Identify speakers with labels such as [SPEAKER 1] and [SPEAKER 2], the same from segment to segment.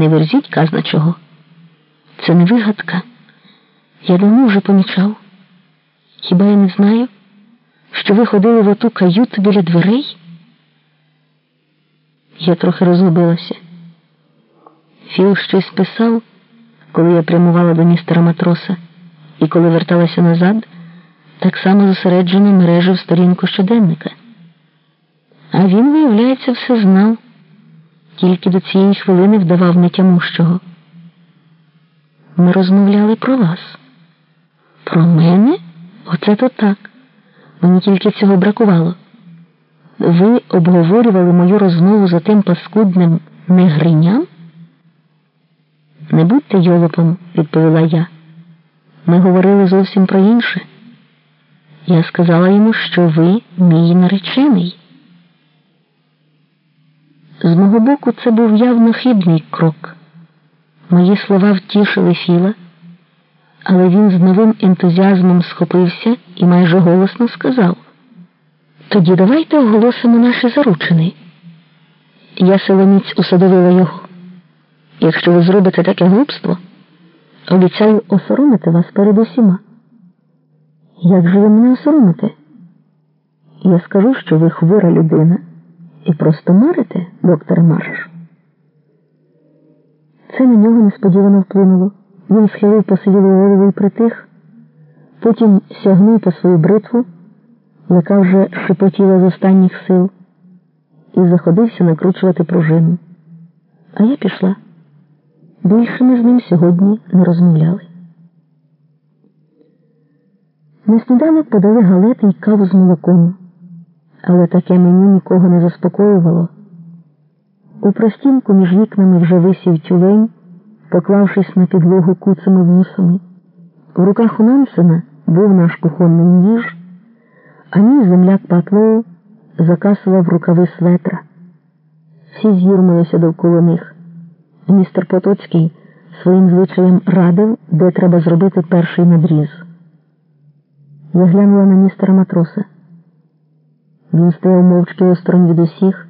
[SPEAKER 1] Не верзіть казна чого. Це не вигадка. Я давно вже помічав. Хіба я не знаю, що ви ходили в оту каюту біля дверей? Я трохи розгубилася. Філ щось писав, коли я прямувала до містера матроса, і коли верталася назад, так само зосереджено мережив сторінку щоденника. А він, виявляється, все знав, тільки до цієї хвилини вдавав нетямущого. Ми розмовляли про вас. Про мене? Оце то так. Мені тільки цього бракувало. Ви обговорювали мою розмову за тим паскудним негриням? Не будьте йолопом, відповіла я. Ми говорили зовсім про інше. Я сказала йому, що ви мій наречений. З мого боку, це був явно хибний крок. Мої слова втішили Філа, але він з новим ентузіазмом схопився і майже голосно сказав: Тоді давайте оголосимо наші заручини. Я силоміць усадовила його. Якщо ви зробите таке глупство, обіцяю осоромити вас перед усіма. Як же ви мене осоромите? Я скажу, що ви хвора людина і просто марите, доктор Марш. Це на нього несподівано вплинуло. Він схилив посиділу голову і притих, потім сягнув по свою бритву, яка вже шепотіла з останніх сил, і заходився накручувати пружину. А я пішла. Більше ми з ним сьогодні не розмовляли. На сніданок подали галети й каву з молоком, але таке меню нікого не заспокоювало. У простінку між вікнами вже висів тюлень, поклавшись на підлогу куцими вусами. В руках у Нансена був наш кухонний ніж, а мій земляк Патлоу закасував рукави светра. Всі з'юрмилися довкола них. Містер Потоцький своїм звичаєм радив, де треба зробити перший надріз. Я глянула на містера матроса. Він стояв мовчки осторонь від усіх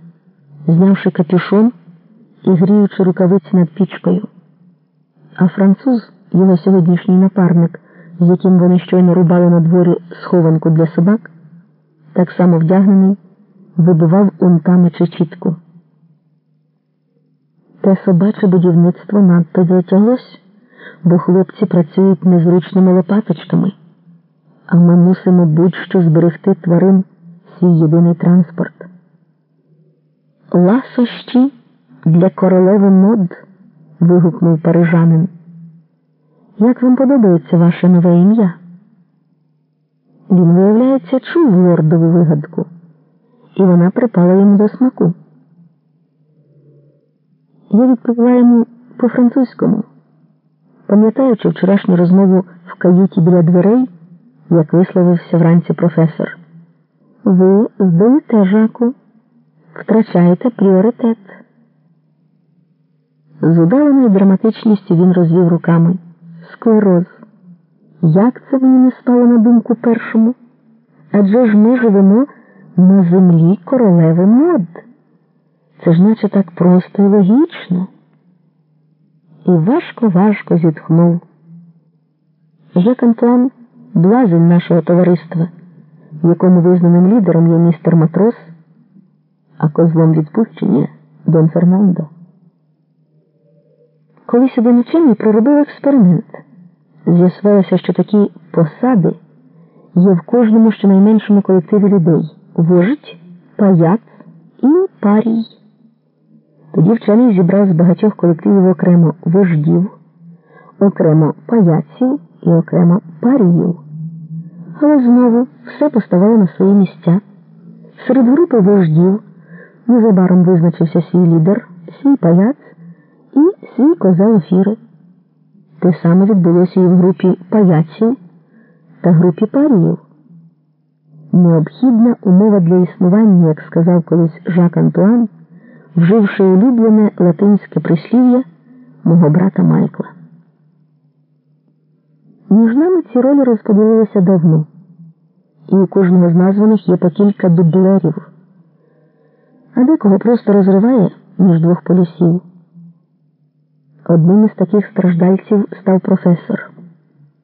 [SPEAKER 1] знявши капюшон і гріючи рукавиці над пічкою. А француз, його сьогоднішній напарник, з яким вони щойно рубали на дворі схованку для собак, так само вдягнений, вибивав унтами чечітку. Те собаче будівництво надто затяглось, бо хлопці працюють незручними лопаточками, а ми мусимо будь-що зберегти тварин свій єдиний транспорт. Ласощі для королеви мод. вигукнув парижанин. Як вам подобається ваше нове ім'я? Він, виявляється, чув лордову вигадку, і вона припала йому до смаку. Я відповіла йому по-французькому, пам'ятаючи вчорашню розмову в каюті біля дверей, як висловився вранці професор. Ви здаєте, Жаку? втрачаєте пріоритет. З удаленою драматичністю він розвів руками. Склероз. Як це мені не спало на думку першому? Адже ж ми живемо на землі Королеви Мод. Це ж наче так просто і логічно. І важко-важко зітхнув. Жак Антуан – блазень нашого товариства, якому визнаним лідером є містер матрос а козлом відпущення Дон Фернандо. Колись один учений проробив експеримент. З'ясувалося, що такі посади є в кожному щонайменшому колективі людей вожить, паяц і парій. Тоді вчений зібрав з багатьох колективів окремо вождів, окремо паяців і окремо паріїв. Але знову все поставало на свої місця. Серед групи вождів. Незабаром визначився свій лідер, свій паяц і свій козел ефіри. Те саме відбулося і в групі паяців та групі паріїв. Необхідна умова для існування, як сказав колись Жак Антуан, вживши улюблене латинське прислів'я мого брата Майкла. Між нами ці ролі розподілилися давно, і у кожного з названих є по кілька дублерів а декого просто розриває між двох полюсів. Одним із таких страждальців став професор.